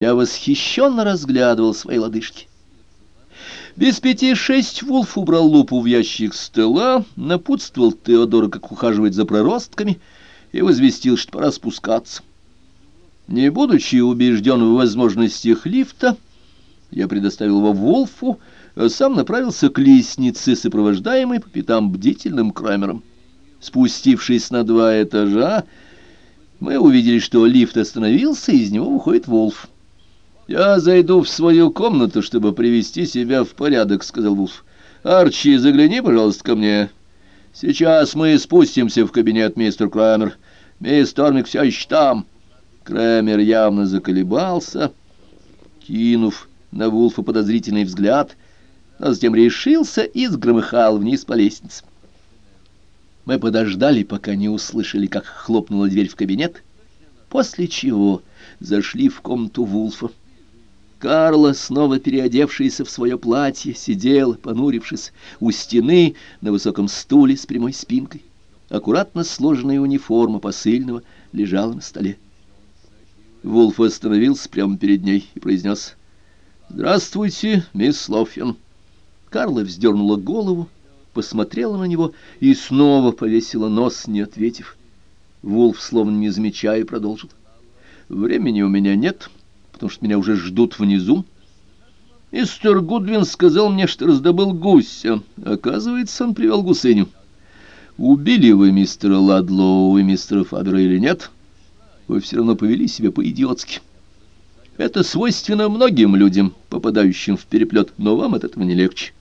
Я восхищенно разглядывал свои лодыжки. Без пяти шесть Вулф убрал лупу в ящик стола, напутствовал Теодора, как ухаживать за проростками, и возвестил, что пора спускаться. Не будучи убежден в возможностях лифта, я предоставил его Вулфу, а сам направился к лестнице, сопровождаемой по пятам бдительным Крамером. Спустившись на два этажа, мы увидели, что лифт остановился, и из него выходит Волф. «Я зайду в свою комнату, чтобы привести себя в порядок», — сказал Вулф. «Арчи, загляни, пожалуйста, ко мне. Сейчас мы спустимся в кабинет, мистер Крамер. Мисс Тормик все еще там». Крамер явно заколебался, кинув на Вулфа подозрительный взгляд, но затем решился и сгромыхал вниз по лестнице. Мы подождали, пока не услышали, как хлопнула дверь в кабинет, после чего зашли в комнату Вулфа. Карла, снова переодевшаяся в свое платье, сидела, понурившись, у стены на высоком стуле с прямой спинкой. Аккуратно сложенная униформа посыльного лежала на столе. Вулф остановился прямо перед ней и произнес «Здравствуйте, мисс Лоффин». Карла вздернула голову, посмотрела на него и снова повесила нос, не ответив. Вулф, словно не замечая, продолжил. «Времени у меня нет» потому что меня уже ждут внизу. Мистер Гудвин сказал мне, что раздобыл гуся. Оказывается, он привел гусыню. Убили вы мистера Ладлоу и мистера Фабера или нет? Вы все равно повели себя по-идиотски. Это свойственно многим людям, попадающим в переплет, но вам от этого не легче.